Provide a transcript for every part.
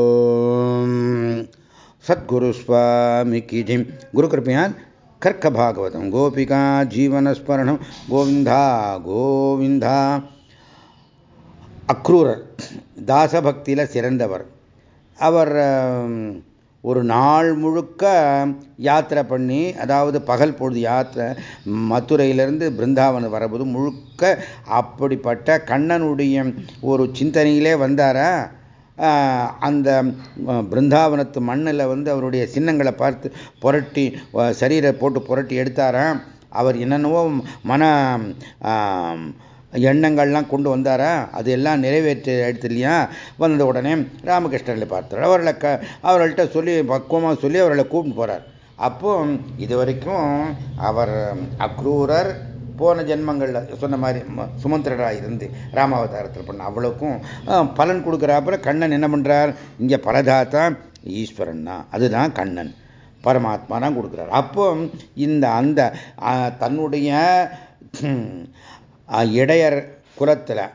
ஓம் சத்குரு சுவாமிக்கு ஜெயம் குரு கிருப்பையான் கர்க்க பாகவதம் கோபிகா ஜீவனஸ்மரணம் கோவிந்தா கோவிந்தா அக்ரூரர் தாசபக்தியில் சிறந்தவர் அவர் ஒரு நாள் முழுக்க யாத்திரை பண்ணி அதாவது பகல் பொழுது யாத்திரை மதுரையிலிருந்து பிருந்தாவனம் வரபோது முழுக்க அப்படிப்பட்ட கண்ணனுடைய ஒரு சிந்தனையிலே வந்தாரா? அந்த பிருந்தாவனத்து மண்ணில் வந்து அவருடைய சின்னங்களை பார்த்து புரட்டி சரீரை போட்டு புரட்டி எடுத்தாராம் அவர் என்னென்னவோ மன எண்ணங்கள்லாம் கொண்டு வந்தாரா? அது எல்லாம் நிறைவேற்றி எடுத்து இல்லையா வந்த உடனே ராமகிருஷ்ணர்களை பார்த்தார். அவர்களை க அவர்கள்ட்ட சொல்லி பக்குவமாக சொல்லி அவர்களை கூப்பிட்டு போகிறார் அப்போ இது வரைக்கும் அவர் அக்ரூரர் போன ஜென்மங்களில் சொன்ன மாதிரி சுமந்திரராக இருந்து ராமாவதாரத்தில் பண்ண அவ்வளோக்கும் பலன் கொடுக்குறாப்புல கண்ணன் என்ன பண்ணுறார் இங்கே பலதாத்தா ஈஸ்வரன் தான். அதுதான் கண்ணன். பரமாத்மா தான் கொடுக்குறார். அப்போ இந்த அந்த தன்னுடைய இடையர் குலத்தில்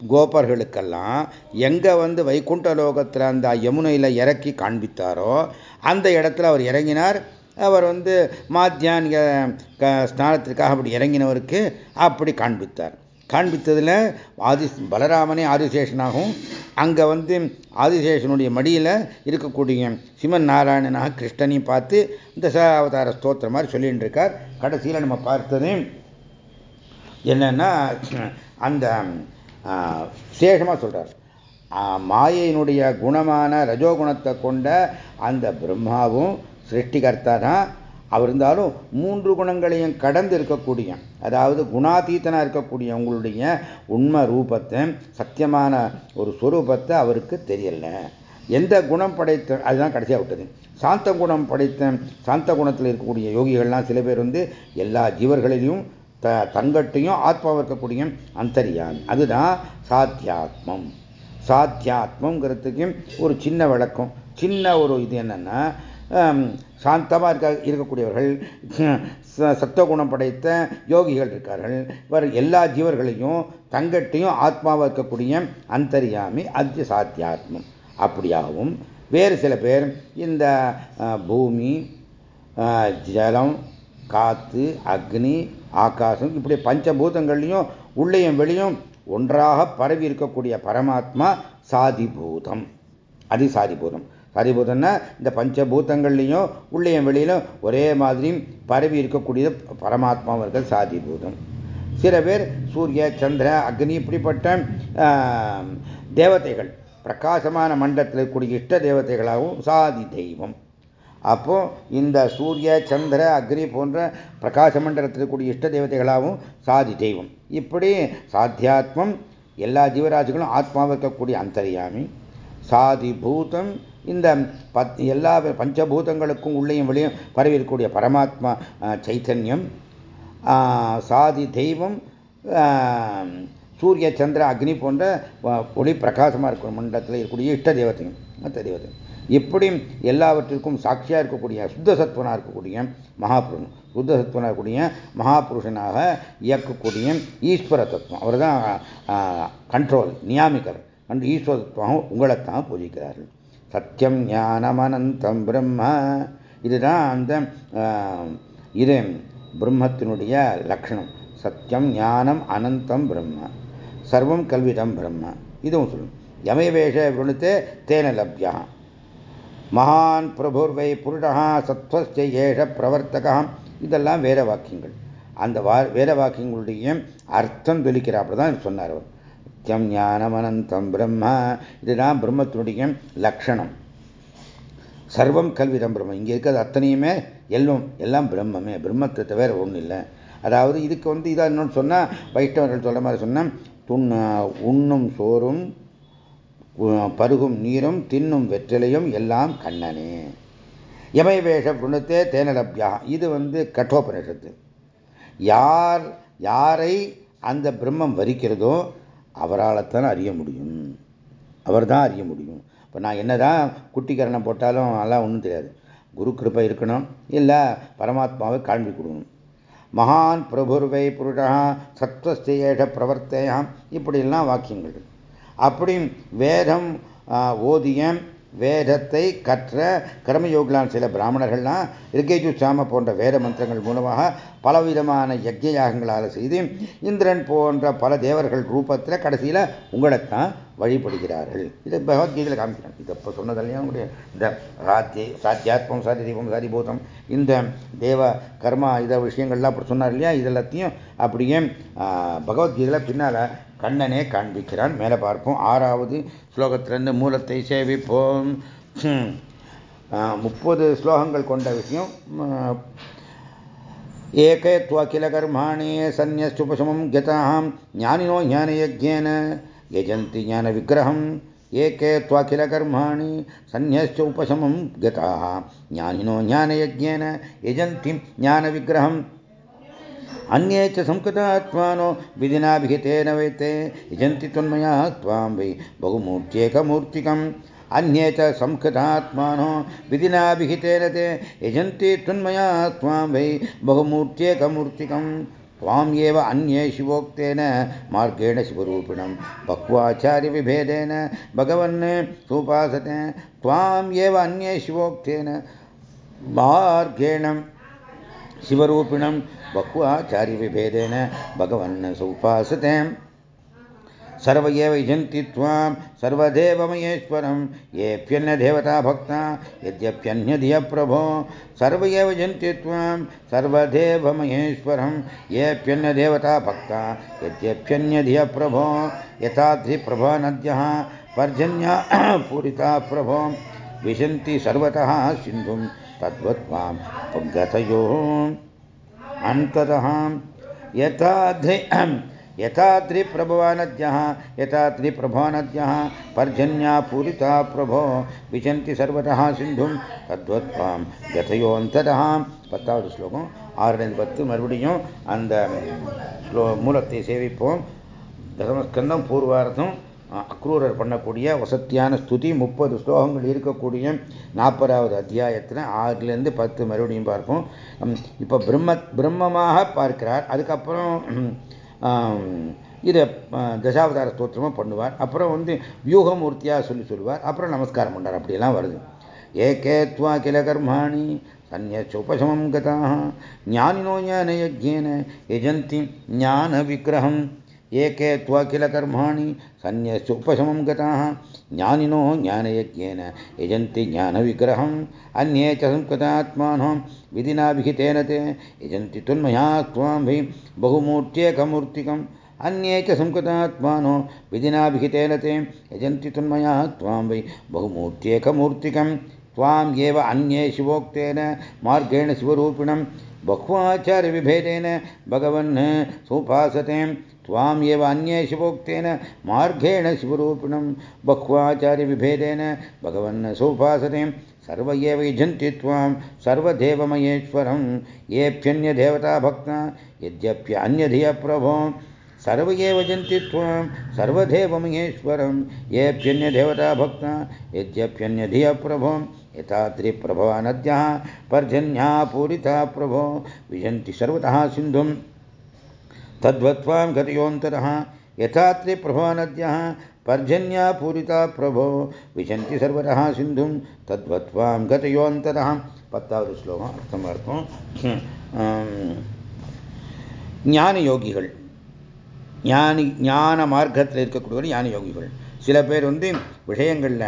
கோபர்களுக்கெல்லாம் எங்கே வந்து வைகுண்ட லோகத்தில் அந்த யமுனையில் இறக்கி காண்பித்தாரோ அந்த இடத்துல அவர் இறங்கினார். அவர் வந்து மாத்தியானிக ஸ்நானத்திற்காக அப்படி இறங்கினவருக்கு அப்படி காண்பித்தார். காண்பித்ததில் ஆதி பலராமனே ஆதிசேஷனாகவும் அங்கே வந்து ஆதிசேஷனுடைய மடியில் இருக்கக்கூடிய சிவன் நாராயணனாக கிருஷ்ணனையும் பார்த்து இந்த அவதார ஸ்தோத்திரம் மாதிரி சொல்லிட்டு இருக்கார் கடைசியில் நம்ம பார்த்தது என்னன்னா அந்த சேஷமாக சொல்கிறார் மாயையினுடைய குணமான ரஜோகுணத்தை கொண்ட அந்த பிரம்மாவும் சிருஷ்டிகர்த்தா தான் அவர் இருந்தாலும் மூன்று குணங்களையும் கடந்து இருக்கக்கூடிய அதாவது குணாதீத்தனாக இருக்கக்கூடிய உங்களுடைய உண்மை ரூபத்தை சத்தியமான ஒரு ஸ்வரூபத்தை அவருக்கு தெரியல. எந்த குணம் படைத்த அதுதான் கடைசியாக விட்டது. சாந்த குணம் படைத்த சாந்த குணத்தில் இருக்கக்கூடிய யோகிகள்லாம் சில பேர் வந்து எல்லா ஜீவர்களிலையும் த தங்கட்டையும் ஆத்மாவும் இருக்கக்கூடிய அந்தரியாமி அதுதான் சாத்தியாத்மம். சாத்தியாத்மங்கிறதுக்கு ஒரு சின்ன விளக்கம். சின்ன ஒரு இது என்னன்னா சாந்தமாக இருக்க இருக்கக்கூடியவர்கள் சத்தகுணம் படைத்த யோகிகள் இருக்கார்கள். இவர் எல்லா ஜீவர்களையும் தங்கட்டையும் ஆத்மாவாக இருக்கக்கூடிய அந்தரியாமி அது சாத்தியாத்மம். அப்படியாகவும் வேறு சில பேர் இந்த பூமி ஜலம் காற்று அக்னி ஆகாசம் இப்படி பஞ்சபூதங்கள்லையும் உள்ளேயும் வெளியும் ஒன்றாக பரவி இருக்கக்கூடிய பரமாத்மா சாதிபூதம். அது சாதிபூதம். சாதிபூதம்னா இந்த பஞ்சபூதங்கள்லையும் உள்ளேயும் வெளியிலும் ஒரே மாதிரி பரவி இருக்கக்கூடிய இருக்கக்கூடியது பரமாத்மாவர்கள் சாதிபூதம். சில பேர் சூரிய சந்திர அக்னி இப்படிப்பட்ட தேவதைகள் பிரகாசமான மண்டலத்தில் இருக்கக்கூடிய இஷ்ட தேவதைகளாகவும் சாதி தெய்வம். அப்போ இந்த சூரிய சந்திர அக்னி போன்ற பிரகாச மண்டலத்தில் இருக்கக்கூடிய இஷ்ட தேவதைகளாகவும் சாதி தெய்வம். இப்படி சாத்தியாத்மம் எல்லா ஜீவராசிகளும் ஆத்மாவை இருக்கக்கூடிய அந்தரியாமி சாதி பூதம் இந்த பத் எல்லா பஞ்சபூதங்களுக்கும் உள்ளேயும் வெளியும் பரவி இருக்கக்கூடிய பரமாத்மா சைத்தன்யம் சாதி தெய்வம் சூரிய சந்திர அக்னி போன்ற ஒளி பிரகாசமாக இருக்கிற மண்டலத்தில் இருக்கக்கூடிய இஷ்ட தேவதையும் மற்ற தேவதை இப்படி எல்லாவற்றிற்கும் சாட்சியாக இருக்கக்கூடிய சுத்த சத்வனாக இருக்கக்கூடிய மகாபுருஷன் சுத்த சத்வனாக இருக்கக்கூடிய மகாபுருஷனாக இயக்கக்கூடிய ஈஸ்வர தத்துவம். அவர் தான் கண்ட்ரோல் நியாமிகர். அன்று ஈஸ்வர தத்துவம் உங்களைத்தான் பூஜிக்கிறார்கள். சத்தியம் ஞானம் அனந்தம் பிரம்ம. இதுதான் அந்த இது பிரம்மத்தினுடைய லட்சணம். சத்தியம் ஞானம் அனந்தம் பிரம்ம. சர்வம் கல்விதம் பிரம்ம. இதுவும் சொல்லும். யமயவேஷ விருணுத்தே தேன லப்யா. மகான் பிரபுர்வை புருடகா சத்வஸ்ய ஏஷ பிரவர்த்தகா. இதெல்லாம் வேத வாக்கியங்கள். அந்த வா வேத வாக்கியங்களுடைய அர்த்தம் தொலிக்கிறாப்புல தான் சொன்னார் அவர். சத்தியம் ஞானம் அனந்தம் பிரம்ம. இதுதான் பிரம்மத்தினுடைய லட்சணம். சர்வம் கல்விதம் பிரம்மம். இங்கே இருக்கிறது அத்தனையுமே எல்லாம் எல்லாம் பிரம்மமே. பிரம்மத்தை தவிர ஒன்றும் இல்லை. அதாவது இதுக்கு வந்து இதாக இன்னொன்று சொன்னால் வைஷ்ணவர்கள் சொல்கிற மாதிரி சொன்னால் துண்ண உண்ணும் சோறும் பருகும் நீரும் தின்னும் வெற்றிலையும் எல்லாம் கண்ணனே. யமை வேஷ புணத்தே தேனலப்யா. இது வந்து கட்டோபனிஷத்து. யார் யாரை அந்த பிரம்மம் வரிக்கிறதோ அவரால் தான் அறிய முடியும். அவர் தான் அறிய முடியும். இப்போ நான் என்ன தான் குட்டிக்கரணம் போட்டாலும் அதெல்லாம் ஒன்றும் தெரியாது. குரு கிருப்பை இருக்கணும். இல்லை பரமாத்மாவை காண்பி கொடுக்கணும். மகான் பிரபுர்வை புருஷா சத்வஸ்தேஷ பிரவர்த்தையாம். இப்படியெல்லாம் வாக்கியங்கள். அப்படி வேதம் ஓதிய வேதத்தை கற்ற கர்மயோகிலான் சில பிராமணர்கள்லாம் ரிகேஜு சாம போன்ற வேத மந்திரங்கள் மூலமாக பலவிதமான யஜ்ய யாகங்களால் செய்து இந்திரன் போன்ற பல தேவர்கள் ரூபத்தில் கடைசியில் உங்களைத்தான் வழிபடுகிறார்கள். இதை பகவத்கீதையில் காமிக்கிறாங்க. இது இப்போ சொன்னதல்லையும் உங்களுடைய இந்த சாத்திய சாத்தியாத்மம் சாதி தீபம் சாதிபூதம் இந்த தேவ கர்மா இத விஷயங்கள்லாம் அப்படி சொன்னார் இல்லையா? இதெல்லாத்தையும் அப்படியே பகவத்கீதையில் பின்னால் கண்ணனே காண்பிக்கிறான். மேலே பார்ப்போம். ஆறாவது ஸ்லோகத்திலிருந்து மூலத்தை சேவிப்போம். முப்பது ஸ்லோகங்கள் கொண்ட விஷயம். ஏகத்வகிலகர்மாணி சந்நியசுபசமம் கதாம் ஞானினோ ஞானயஜேன யஜந்தி ஞான விக்கிரகம். ஏகேத்வகிலகர்மாணி சந்நியஸ்ச உபசமம் கதா ஞானினோ ஞானயஜேன யஜந்தி ஞான விக்கிரகம். अन्ये च संकृतात्मानो विधिना विहितेन वैते यजन्ति त्वन्मया त्वां वै बहुमूर्त्येकमूर्तिकम् अन्ये च संकृतात्मानो विधिना विहितेन ते यजन्ति त्वन्मया त्वां वै बहुमूर्त्येकमूर्तिकम् त्वाम् एव अन्ये शिवोक्तेन मार्गेण शिवरूपिणं बह्वाचार्यविभेदेन भगवन् सोपासते त्वाम् एव अन्ये शिवोक्तेन मार्गेण शिवरूपिणं बह्वाचार्यविभेदेन भगवन् सोपासते सर्व एव यजन्ति त्वां सर्वदेवमहेश्वरं येऽप्यन्यदेवता भक्ता प्रभो सर्व एव यजन्ति त्वां सर्वदेवमहेश्वरं येऽप्यन्यदेवता भक्ता यद्यप्यन्यधिय प्रभो यथाद्रिप्रभा नद्यः पर्जन्या पूरिता प्रभो। विशन्ति सर्वतः सिन्धुं तद्वत्त्वां गतयोः अन्ततः यथाद्रि यथा त्रिप्रभवानद्यः यथा त्रिप्रभानद्यः पर्जन्या पूरिता प्रभो विशन्ति सर्वतः सिन्धुं தத்வத்வாம் கதையோந்ததாம் பத்தாவது ஸ்லோகம் ஆறுலேருந்து பத்து மறுபடியும் அந்த ஸ்லோ மூலத்தை சேவிப்போம் தசமஸ்கந்தம் பூர்வார்த்தம் அக்ரூரர் பண்ணக்கூடிய வசத்தியான ஸ்துதி முப்பது ஸ்லோகங்கள் இருக்கக்கூடிய நாற்பதாவது அத்தியாயத்தில் ஆறுலேருந்து பத்து மறுபடியும் பார்ப்போம். இப்போ பிரம்ம பிரம்மமாக பார்க்கிறார். அதுக்கப்புறம் இதை தசாவதார ஸ்தோத்திரமும் பண்ணுவார். அப்புறம் வந்து வியூகமூர்த்தியாக சொல்லி சொல்லுவார். அப்புறம் நமஸ்காரம் பண்ணார் அப்படியெல்லாம் வருது. ஏகேத்வா கில கர்மாணி சந்யோபசமம் கதாக ஞானினோ ஞானயஜ்யேன யஜந்தி ஞான விக்கிரகம் एके त्वा किल कर्माणि सन्न्यस्योपशमं गताः। ज्ञानिनो ज्ञानयज्ञेन यजन्ति ज्ञानविग्रहम् अन्ये च संस्कृतात्मानं विधिना विहितेन ते। यजन्ति तुन्मया त्वां वै बहुमूर्त्येकमूर्तिकम्, अन्ये च संकृतात्मानो विधिना विहितेन ते। यजन्ति तुन्मया त्वां वै बहुमूर्त्येकमूर्तिकं त्वाम् एव अन्ये शिवोक्तेन मार्गेण शिवरूपिणं बह्वाचार्यविभेदेन भगवन् सोपासते। त्वाम् एव अन्ये शिवोक्तेन मार्गेण शिवरूपिणं बह्वाचार्यविभेदेन भगवन् सोपासते। सर्व एव यजन्ति त्वां सर्वदेवमहेश्वरं येऽप्यन्यदेवता भक्ता यद्यप्यन्यधिय प्रभो सर्व एव यजन्ति त्वां सर्वदेवमहेश्वरं येऽप्यन्यदेवता भक्ता यद्यप्यन्यधिय प्रभो यथा त्रिप्रभवा नद्यः पर्जन्या पूरिता प्रभो विजन्ति सर्वतः सिन्धुं तद्वत्त्वां गतयोऽन्तरः यथा त्रिप्रभवा नद्यः पर्जन्या पूरिता प्रभो विशन्ति सर्वतः सिन्धुं तद्वत्त्वां गतयोऽन्तरः பத்தாவது ஸ்லோகம் அர்த்தமாக இருக்கும் ஞான யோகிகள் ஞானி ஞான மார்க்கத்தில் இருக்கக்கூடிய ஞான யோகிகள் சில பேர் வந்து விஷயங்களில்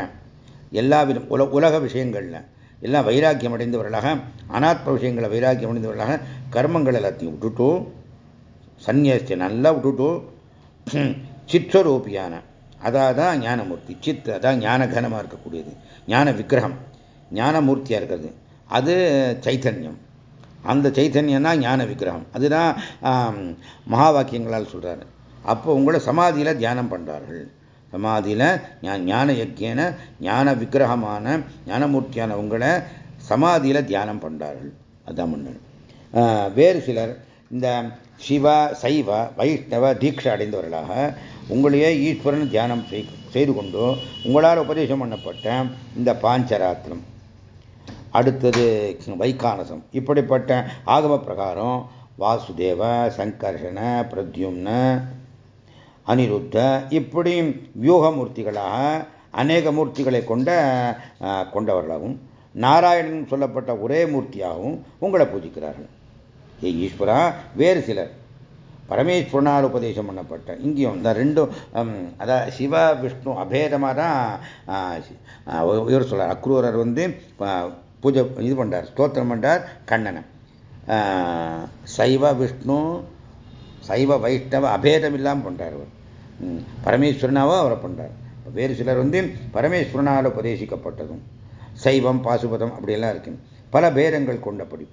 எல்லா விதம் உல உலக விஷயங்களில். எல்லாம் வைராக்கியம் அடைந்தவர்களாக அனாத்ம விஷயங்களை வைராக்கியம் அடைந்தவர்களாக கர்மங்கள் எல்லாத்தையும் விட்டுட்டு சன்னியாசத்தை நல்லா விட்டுட்டு சிற்றரூபியான அதான் ஞானமூர்த்தி. சித் அதான் ஞானகனமாக இருக்கக்கூடியது. ஞான விக்கிரகம். ஞானமூர்த்தியாக இருக்கிறது. அது சைத்தன்யம். அந்த சைத்தன்யம் தான் ஞான விக்கிரகம். அதுதான் மகா வாக்கியங்களால் சொல்கிறாரு அப்போ உங்களை சமாதியில் தியானம் பண்ணுறார்கள் சமாதியில் ஞான யக்கியன ஞான விக்கிரகமான ஞானமூர்த்தியான உங்களை சமாதியில் தியானம் பண்ணுறார்கள் அதான் பண்ணு வேறு சிலர் இந்த சிவ சைவ வைஷ்ணவ தீட்சை அடைந்தவர்களாக உங்களையே ஈஸ்வரன் தியானம் செய்து கொண்டு உங்களால் உபதேசம் பண்ணப்பட்ட இந்த பாஞ்சராத்திரம். அடுத்தது வைகானசம். இப்படிப்பட்ட ஆகம பிரகாரம் வாசுதேவ சங்கர்ஷண பிரத்யும்ன அனிருத்த இப்படி வியூகமூர்த்திகளாக அநேக மூர்த்திகளை கொண்ட கொண்டவர்களாகவும் நாராயணன் சொல்லப்பட்ட ஒரே மூர்த்தியாகவும் உங்களை பூஜிக்கிறார்கள். ஏ ஈஸ்வரா வேறு சிலர். பரமேஸ்வரனால் உபதேசம் பண்ணப்பட்ட இங்கேயும் இந்த ரெண்டும் அதாவது சிவ விஷ்ணு அபேதமாக தான் இவர் சொல்கிறார் அக்ரூரர் வந்து பூஜை இது பண்ணுறார் ஸ்தோத்திரம் பண்ணுறார் கண்ணனை. சைவ விஷ்ணு சைவ வைஷ்ணவ அபேதம் இல்லாமல் பண்ணுறார் அவர் பரமேஸ்வரனாவோ அவரை பண்ணுறார் வேறு சிலர் வந்து பரமேஸ்வரனால் உபதேசிக்கப்பட்டதும் சைவம் பாசுபதம் அப்படியெல்லாம் இருக்கு. பல பேதங்கள் கொண்டபடி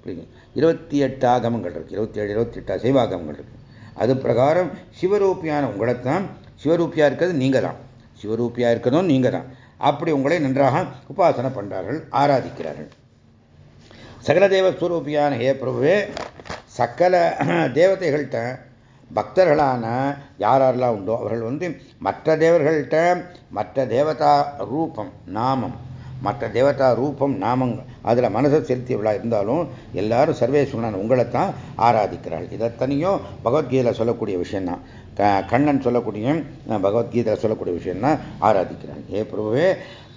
இருபத்தி எட்டு ஆகமங்கள் இருக்கு. இருபத்தி ஏழு இருபத்தி எட்டு சைவாகமங்கள் இருக்கு. அது பிரகாரம் சிவரூபியான உங்களைத்தான் சிவரூபியா இருக்கிறது நீங்க தான் சிவரூபியா இருக்கிறதும் நீங்க தான் அப்படி உங்களை நன்றாக உபாசனை பண்றார்கள் ஆராதிக்கிறார்கள். சகல தேவஸ்வரூபியான ஹே பிரபுவே சகல தேவதைகள்கிட்ட பக்தர்களான யாரெல்லாம் உண்டோ அவர்கள் வந்து மற்ற தேவர்கள்ட்ட மற்ற தேவதா ரூபம் நாமம். மற்ற தேவதா ரூபம் நாமங்கள் அதில் மனசை செலுத்தியவளாக இருந்தாலும் எல்லாரும் சர்வேஸ்வரன் உங்களைத்தான் ஆராதிக்கிறாள். இதைத்தனையும் பகவத்கீதையில் சொல்லக்கூடிய விஷயம்தான். கண்ணன் சொல்லக்கூடிய பகவத்கீதையில் சொல்லக்கூடிய விஷயம்தான் ஆராதிக்கிறாள். ஏ பிரபுவே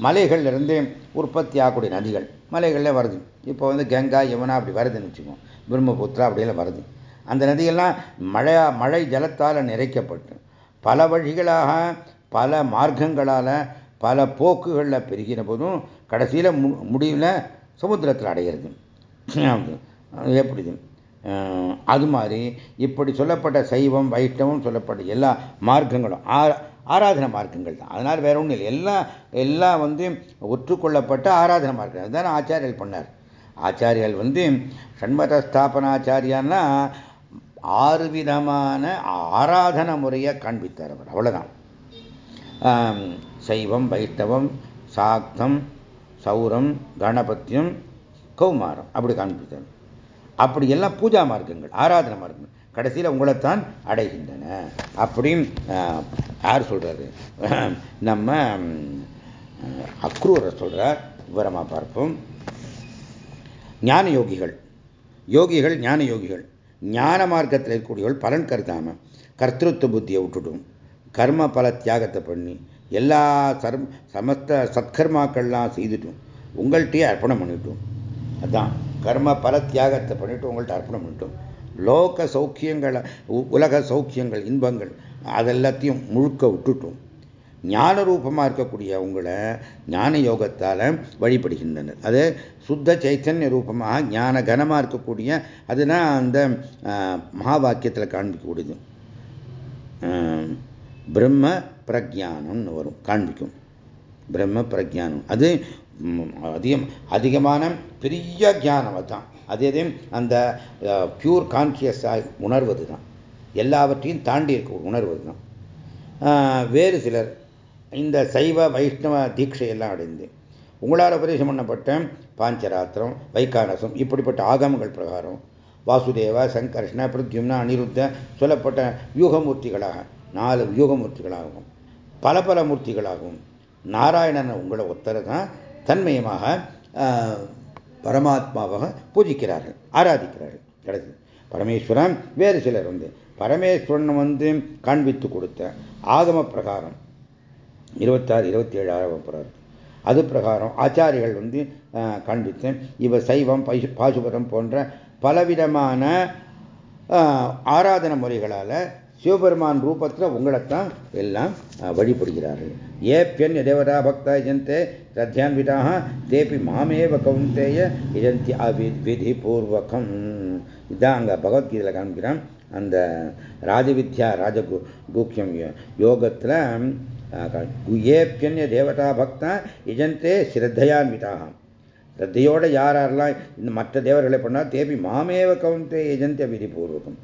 மலைகள்லேருந்து உற்பத்தி ஆகக்கூடிய நதிகள் மலைகளில் வருது. இப்போ வந்து கங்கா யமுனா அப்படி வருதுன்னு வச்சுக்கோங்க பிரம்மபுத்திரா அப்படியெல்லாம் வருது. அந்த நதியெல்லாம் மழையா மழை ஜலத்தால் நிறைக்கப்பட்டு பல வழிகளாக பல மார்க்கங்களால் பல போக்குகளில் பெருகின போதும் கடைசியில் முடிவில் சமுத்திரத்தில் அடைகிறது எப்படி அது மாதிரி இப்படி சொல்லப்பட்ட சைவம் வைஷ்ணவம் சொல்லப்பட்ட எல்லா மார்க்கங்களும் ஆராதன மார்க்கங்கள் தான். அதனால் வேற ஒன்றும் இல்லை. எல்லாம் எல்லாம் வந்து ஒற்றுக்கொள்ளப்பட்ட ஆராதன மார்க்கம் அதுதான் ஆச்சாரியர்கள் பண்ணார். ஆச்சாரியர்கள் வந்து சண்மத ஸ்தாபனாச்சாரியான்னா ஆறு விதமான ஆராதன முறையை காண்பித்தார் அவர். அவ்வளோதான் சைவம் வைத்தவம் சாக்தம் சௌரம் கணபத்தியம் கௌமாரம். அப்படி காண்பித்தார். அப்படி எல்லாம் பூஜா மார்க்கங்கள் ஆராதன மார்க்கங்கள். கடைசியில் உங்களைத்தான் அடைகின்றன. அப்படின்னு யார் சொல்றாரு? நம்ம அக்ரூரை சொல்றார். விவரமாக பார்ப்போம். ஞான யோகிகள் யோகிகள் ஞான யோகிகள் ஞான மார்க்கத்தில் இருக்கக்கூடியவள் பலன் கருதாம கர்த்திருத்த புத்தியை விட்டுட்டும். கர்ம பல தியாகத்தை பண்ணி எல்லா சர்ம சமஸ்த சத்கர்மாக்கள்லாம் செய்துட்டும். உங்கள்கிட்டயே அர்ப்பணம் பண்ணிட்டோம். அதான். கர்ம பல தியாகத்தை பண்ணிட்டு உங்கள்கிட்ட அர்ப்பணம் பண்ணிட்டோம். லோக சௌக்கியங்களை உலக சௌக்கியங்கள் இன்பங்கள் அதெல்லாத்தையும் முழுக்க விட்டுட்டோம். ஞான ரூபமாக இருக்கக்கூடிய உங்களை ஞான யோகத்தால் வழிபடுகின்றனர். அது சுத்த சைத்தன்ய ரூபமாக ஞான கனமாக இருக்கக்கூடிய அதுதான் அந்த மகா வாக்கியத்தில் காண்பிக்கக்கூடியது. பிரம்ம பிரஜானம்னு வரும் காண்பிக்கும். பிரம்ம பிரஜானம். அது அதிகம் அதிகமான பெரிய ஜானம் அதுதான். அதே அந்த பியூர் கான்சியஸாக உணர்வது தான் எல்லாவற்றையும் தாண்டி இருக்க உணர்வது தான் வேறு சிலர் இந்த சைவ வைஷ்ணவ தீட்சையெல்லாம் அடைந்து உங்களால் உபதேசம் பண்ணப்பட்ட பாஞ்சராத்திரம் வைகானசம் இப்படிப்பட்ட ஆகமங்கள் பிரகாரம் வாசுதேவ சங்கர்ஷ்ண பிரத்யும்னா அனிருத்த சொல்லப்பட்ட வியூகமூர்த்திகளாக நாலு வியூகமூர்த்திகளாகவும் பல பல மூர்த்திகளாகவும் நாராயணன் உங்களை ஒத்தரை தான் தன்மயமாக பரமாத்மாவாக பூஜிக்கிறார்கள் ஆராதிக்கிறார்கள். கிடையாது பரமேஸ்வரன் வேறு சிலர் வந்து பரமேஸ்வரன் வந்து காண்பித்து கொடுத்த ஆகம பிரகாரம் இருபத்தாறு இருபத்தி ஏழாயிரம் ஆகம அது பிரகாரம் ஆச்சாரிகள் வந்து காண்பித்து இவ சைவம் பாசுபதம் போன்ற பலவிதமான ஆராதன முறைகளால் சிவபெருமான் ரூபத்தில் உங்களைத்தான் எல்லாம் வழிபடுகிறார்கள். ஏப்பியன் தேவதா பக்தா இஜந்தே தத்யான்விதாக தேபி மாமேவ கவுந்தேய இஜந்தி விதி பூர்வகம். இதான் அங்கே பகவத்கீதையில் காண்கிறான் அந்த ராஜவித்யா ராஜகு கூக்கியம் யோகத்தில் ஏப்பியன்ய தேவதா பக்தா இஜந்தே ஸ்ரத்தையான்விதாக ஸ்ரத்தையோட யார் யாரெல்லாம் இந்த மற்ற தேவர்களை பண்ணால் தேபி மாமேவ கவுந்தே இஜந்திய விதிபூர்வகம்.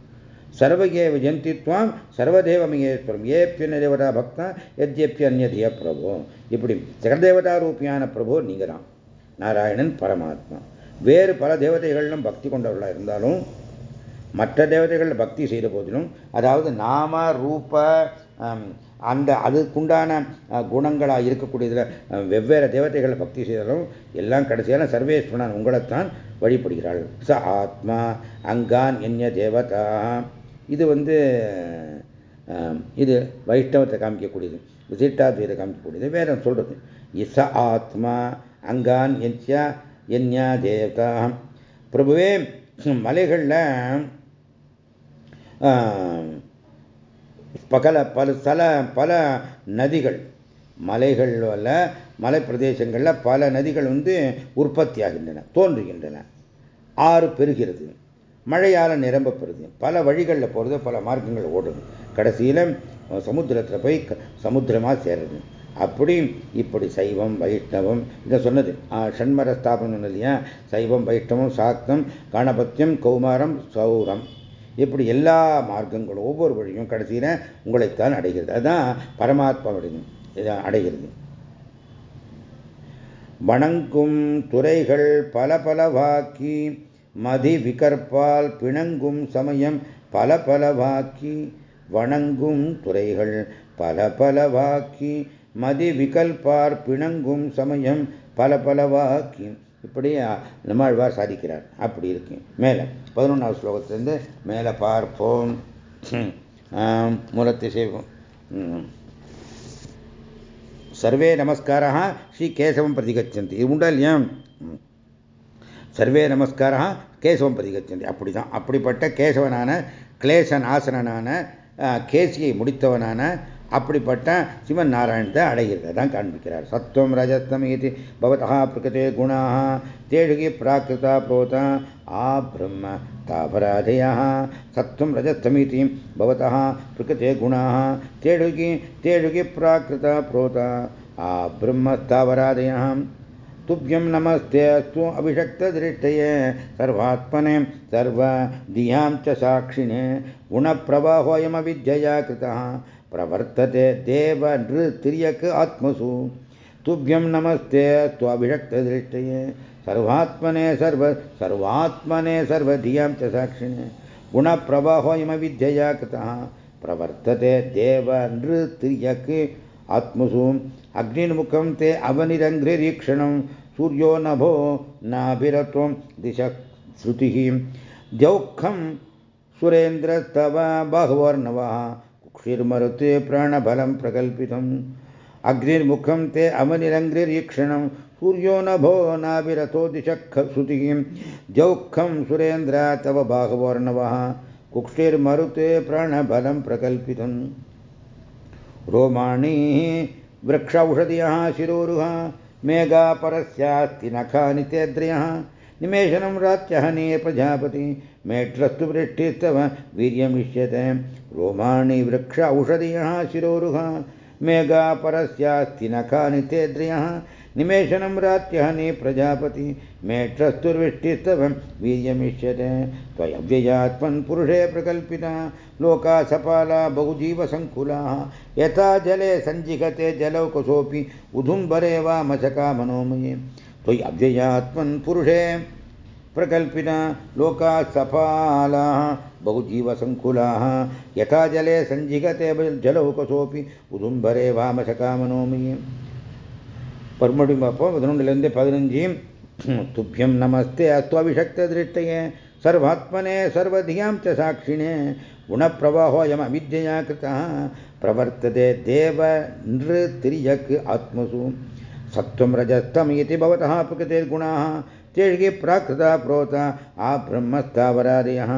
சர்வகே விஜந்தித்வாம் சர்வதேவமயேஸ்வரம் ஏப்பியன்ய தேவதா பக்தா எத்யப்பி அந்நிய பிரபு இப்படி ஜெகதேவதா ரூபியான பிரபு நீங்கள் தான் நாராயணன் பரமாத்மா. வேறு பல தேவதைகளிலும் பக்தி கொண்டவர்களாக இருந்தாலும் மற்ற தேவதைகள் பக்தி செய்த போதிலும் அதாவது நாம ரூப அந்த அதுக்குண்டான குணங்களாக இருக்கக்கூடியதில் வெவ்வேறு தேவதைகளை பக்தி செய்தாலும் எல்லாம் கடைசியான சர்வேஸ்வரன் உங்களைத்தான் வழிபடுகிறாள். ச ஆத்மா அங்கான் எண்ணிய தேவதா. இது வந்து இது வைஷ்ணவத்தை காமிக்கக்கூடியது விசிட்டாத்வைதை காமிக்கக்கூடியது வேற சொல்றது. இச ஆத்மா அங்கான் என்யா என்யா தேவதா. பிரபுவே மலைகளில் பகல பல சில பல நதிகள் மலைகளில் மலை பிரதேசங்களில் பல நதிகள் வந்து உற்பத்தி ஆகின்றன தோன்றுகின்றன. ஆறு பெறுகிறது மழையால் நிரம்ப பெறுது. பல வழிகளில் போகிறது பல மார்க்கங்கள் ஓடுது. கடைசியில் சமுத்திரத்தில் போய் சமுத்திரமாக சேருது. அப்படி இப்படி சைவம் வைஷ்ணவம் இதை சொன்னது. ஷண்மர ஸ்தாபனம் இல்லையா? சைவம் வைஷ்ணவம் சாக்தம் கணபத்தியம் கௌமாரம் சௌரம். இப்படி எல்லா மார்க்கங்களும் ஒவ்வொரு வழியும் கடைசியில் உங்களைத்தான் அடைகிறது. அதுதான் பரமாத்மா அடைகிறது. வணங்கும் துறைகள் பல பலவாக்கி மதி விகற்பால் பிணங்கும் சமயம் பல பலவாக்கி வணங்கும் துறைகள் பல பலவாக்கி மதி விகல்பார் பிணங்கும் சமயம் பல பலவாக்கி இப்படி நம்மாழ்வார் சாதிக்கிறார். அப்படி இருக்கு. மேலே பதினொன்றாவது ஸ்லோகத்திலிருந்து மேலே பார்ப்போம். மூலத்தை செய்வோம். சர்வே நமஸ்காரா ஸ்ரீ கேசவம் பிரதிகச்சந்தி. இது உண்டா இல்லையா? சர்வே நமஸ்காரா கேசவம் பிரதிகச்சந்தி. அப்படிதான். அப்படிப்பட்ட கேசவனான கிளேசன் ஆசனனான கேசியை முடித்தவனான அப்படிப்பட்ட சிவன் நாராயணத்தை அடைகிறத தான் காண்பிக்கிறார் சத்துவம் ரஜஸ்தம் இது பவதா பிரகதே குணா தேழுகி பிராகிருதா புரோதா ஆ பிரம்ம தாபராதயா சத்துவம் ரஜஸ்தமிதி பவதா பிரகதே குணா தேழுகி தேழுகி பிராகிருதா புரோதா ஆ பிரம்ம தாவராதயா तुभ्यं नमस्ते अस्तु अभिषक्तदृष्टये सर्वात्मने सर्वधियां च साक्षिणे गुणप्रवाहोऽयमविद्यया कृतः प्रवर्तते देव नृतिर्यक् आत्मसु। तुभ्यं नमस्ते त्वाभिषक्तदृष्टये सर्वात्मने सर्व सर्वात्मने सर्वधियाँ च साक्षिणे। गुणप्रवाहोऽयमविद्यया कृतः। प्रवर्तते देव नृतिर्यक् आत्मसु। अग्निर्मुखं ते अवनिरङ्घ्रिरीक्षणं। सूर्यो नभो नाभिरत्वं दिश श्रुतिः द्यौःखं सुरेन्द्रस्तव बाहुवर्णवः। कुक्षिर्मरुते प्राणबलं प्रकल्पितम्। अग्निर्मुखं ते अवनिरङ्घ्रिरीक्षणं सूर्यो नभो नाभिरथो दिशः श्रुतिः द्यौःखं सुरेन्द्र तव बाहुवर्णवः। कुक्षिर्मरुते प्राणबलं प्रकल्पितम्। रोमाणी वृक्ष औषधयः शिरोरुहा। मेघापरस्यास्ति नखानि तेद्रयः निमेषनं रात्यहने प्रजापति मेट्रस्तु वृष्टिस्तव वीर्यमिष्यते। रोमाणि वृक्ष औषधयः शिरोरुहा। मेघापरस्यास्ति नखानि तेद्रयः निमेषनं रात्यहने प्रजापति। मेट्रस्तुर्विष्टिस्तव वीर्यमिष्यते। त्वयव्ययात्मन् पुरुषे प्रकल्पिता। लोका सपाला बहुजीवसङ्कुलाः। यथा जले सञ्जिघते जलौकसोऽपि उदुम्बरे वा मशका मनोमये। त्वयि अव्ययात्मन् पुरुषे प्रकल्पिता लोकाः सफालाः बहुजीवसङ्कुलाः यथा जले सञ्जिगते जलौकसोऽपि उदुम्बरे वामशका मनोमये பருமடி பார்ப்போம் பதினொன்றுலேருந்து பதினஞ்சு துப்பியம் நமஸ்தே அஸ்துவபிஷக்ததிருஷ்டயே सर्वात्मने सर्वधियां च साक्षिणे गुणप्रवाहोऽयम् अविद्यया कृतः प्रवर्तते देव नृतिर्यक् आत्मसु सत्त्वं रजस्तम् इति भवतः प्रकृतिर्गुणाः तेषु प्राकृता प्रोता आ ब्रह्मस्तावरादयः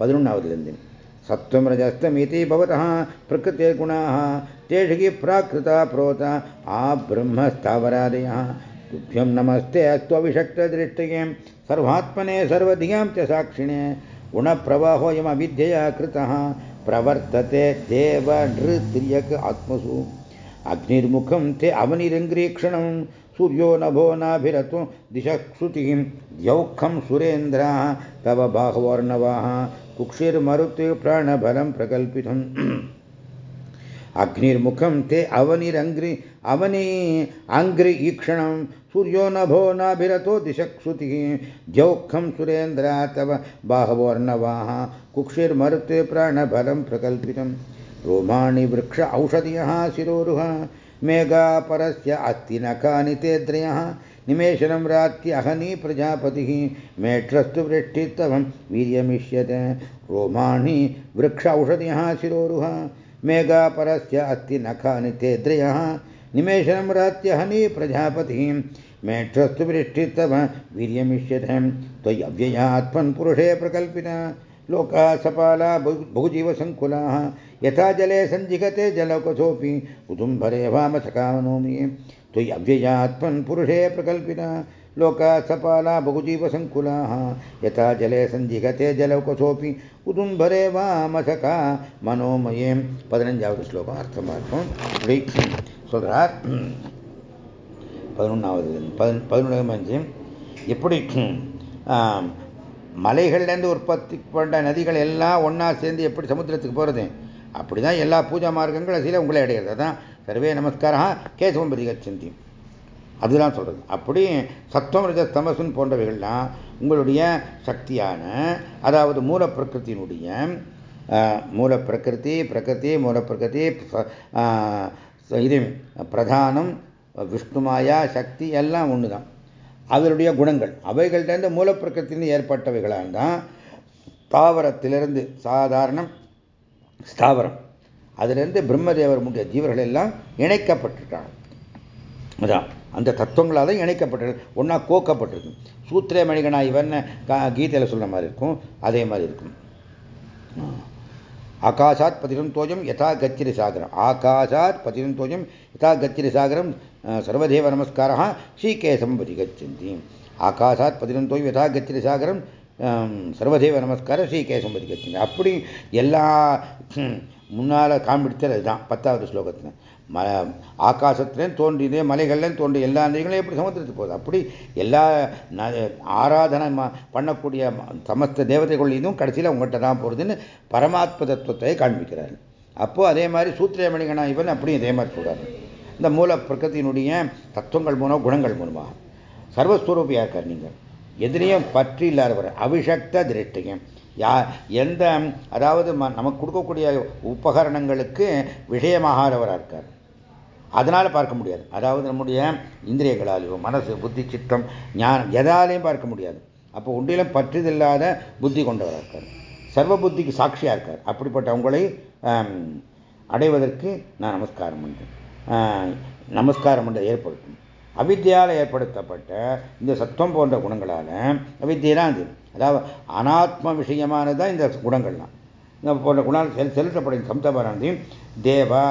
பதினொன்றாவதுலேருந்து சத்வம் ரஜஸ்தம் இது பவதः பிரகிருதிர்குணாः तेषु प्राकृता प्रोता आ ब्रह्मस्तावरादयः तुभ्यं नमस्ते अस्त्वविषक्तदृष्टये सर्वात्मने सर्वधियां च साक्षिणे गुणप्रवाहोऽयमविद्यया कृतः प्रवर्तते देव नृतिर्यक् आत्मसु अग्निर्मुखं ते अवनिरङ्ग्रीक्षणं सूर्यो नभो नाभिरतो दिशः द्यौःखं सुरेन्द्राः, तव बाह्वर्णवाः, कुक्षिर्मरुते प्राणबलं प्रकल्पितम्। अग्निर्मुखं ते अवनिरङ्ग्रि, अवनि अङ्घ्रि ईक्षणं सूर्यो नभो नाभिरतो दिशक्षुतिः द्यौःखं सुरेन्द्रा, तव बाहवोर्णवाः, कुक्षिर्मरुते प्राणबलं प्रकल्पितं रोमाणि वृक्ष औषधयः शिरोरुह मेघापरस्य अत्तिनकानि ते त्रयः निमेशनं रात्यहनी प्रजापतिः। मेढ्रस्तु वृष्टित्तवं वीर्यमिष्यते। रोमाणि वृक्ष औषधिः शिरोरुह। मेघापरस्य अत्तिनकानि ते त्रयः निमेशनं रात्यहनी प्रजापतिः। मेढ्रस्तु वृष्टित्तव वीर्यमिष्यते। त्वयव्ययात्मन् पुरुषे प्रकल्पिता लोकाः सपाला बहुजीवसङ्कुलाः यथा जले सञ्जिगते जलकुशोऽपि उदुम्भरे वामसकामनोमि त्वयि अव्ययात्मन् पुरुषे प्रकल्पिना लोकाः सपाला बहुजीवसङ्कुलाः यथा जले सञ्जिगते जलकुशोऽपि உதும்பரே வாமசகா மனோமயே பதினஞ்சாவது ஸ்லோகம் அர்த்தம் பார்ப்போம் இப்படி சொல்றார் பதினொன்றாவது பதினொன்று எப்படி மலைகள்லேருந்து உற்பத்தி பண்ண நதிகள் எல்லாம் ஒன்றா சேர்ந்து எப்படி சமுத்திரத்துக்கு போகிறது அப்படி தான் எல்லா பூஜா மார்க்கங்கள் அதில் உங்களை அடையிறது. அதான் சர்வே நமஸ்காரா கேசவம் பிரதிகச்சந்தி அதுதான் சொல்கிறது அப்படி சத்தம் ரஜ போன்றவைகள்லாம் உங்களுடைய சக்தியான அதாவது மூல பிரகிருத்தினுடைய மூல பிரகிருதி பிரகிருதி மூல பிரகிருதி இது பிரதானம் விஷ்ணுமாயா சக்தி எல்லாம் ஒன்று தான் அதனுடைய குணங்கள். அவைகள்டேருந்து மூலப்பிரக்கத்திலிருந்து ஏற்பட்டவைகளால் தான் தாவரத்திலிருந்து சாதாரணம் ஸ்தாவரம். அதிலிருந்து பிரம்மதேவர் முக்கிய ஜீவர்கள் எல்லாம் இணைக்கப்பட்டிருக்காங்க அதான் அந்த தத்துவங்களால் தான் இணைக்கப்பட்டிருக்கு ஒன்றா கோக்கப்பட்டிருக்கு. சூத்திரே மணிகனா இவன் கீதையில் சொல்கிற மாதிரி இருக்கும் அதே மாதிரி இருக்கும். ஆகாஷாத் பதினம் தோஜம் யதா கச்சிரி சாகரம். ஆகாஷாத் பதினம் தோஜம் யதா கச்சிரி சாகரம். சர்வதேவ நமஸ்காரா ஸ்ரீகேசம் பதிகச்சந்தி. ஆகாஷாத் பதினம் தோஜம் யதா கச்சிரி சாகரம். சர்வதேவ நமஸ்காரம் ஸ்ரீகேசம் பதிகச்சந்தி. அப்படி எல்லா முன்னால் காண்பிடித்தது அதுதான் பத்தாவது ஸ்லோகத்தில். ம ஆகாசத்துலேயும் தோன்றியதே மலைகள்லேயும் தோன்றி எல்லா நதிகளையும் எப்படி சமுத்திரத்துக்கு போகுது? அப்படி எல்லா ஆராதனை பண்ணக்கூடிய சமஸ்த தேவதைகள் இதுவும் கடைசியில் உங்கள்கிட்ட தான் போகிறதுன்னு பரமாத்ம தத்துவத்தை காண்பிக்கிறார். அப்போது அதே மாதிரி சூத்திரமணிகனா இவன் அப்படியும் இதே மாதிரி சொல்கிறாரு இந்த மூல பிரகத்தினுடைய தத்துவங்கள் மூலம் குணங்கள் மூலமாக சர்வஸ்வரூபியாக இருக்கார் நீங்கள். எதிரையும் பற்றி இல்லாதவர் அபிஷக்த திருஷ்டியம் யா எந்த அதாவது நமக்கு கொடுக்கக்கூடிய உபகரணங்களுக்கு விஷயமாகாதவராக இருக்கார் அதனால் பார்க்க முடியாது. அதாவது நம்முடைய இந்திரியங்களாலேயோ மனசு புத்தி சித்தம் ஞானம் எதாலையும் பார்க்க முடியாது. அப்போ ஒன்றிலும் பற்றிதில்லாத புத்தி கொண்டவராக இருக்கார். சர்வ புத்திக்கு சாட்சியாக இருக்கார். அப்படிப்பட்டவங்களை அடைவதற்கு நான் நமஸ்காரம் பண்ணுறேன் நமஸ்காரம் பண்ண ஏற்படுத்தும். அவித்தியால் ஏற்படுத்தப்பட்ட இந்த சத்துவம் போன்ற குணங்களால் அவித்தியை தான் அது. அதாவது அனாத்ம விஷயமானதான் இந்த குணங்கள்லாம். போன்ற குணால் செல் செலுத்தப்படும் சம்சபரானது தேவா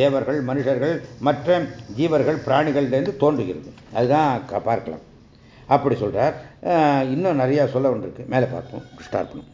தேவர்கள் மனுஷர்கள் மற்ற ஜீவர்கள் பிராணிகள்லேருந்து தோன்றுகிறது. அதுதான் பார்க்கலாம். அப்படி சொல்கிறார் இன்னும் நிறையா சொல்ல ஒன்று இருக்குது மேலே பார்ப்போம். ஸ்டார்ட் பண்ணும்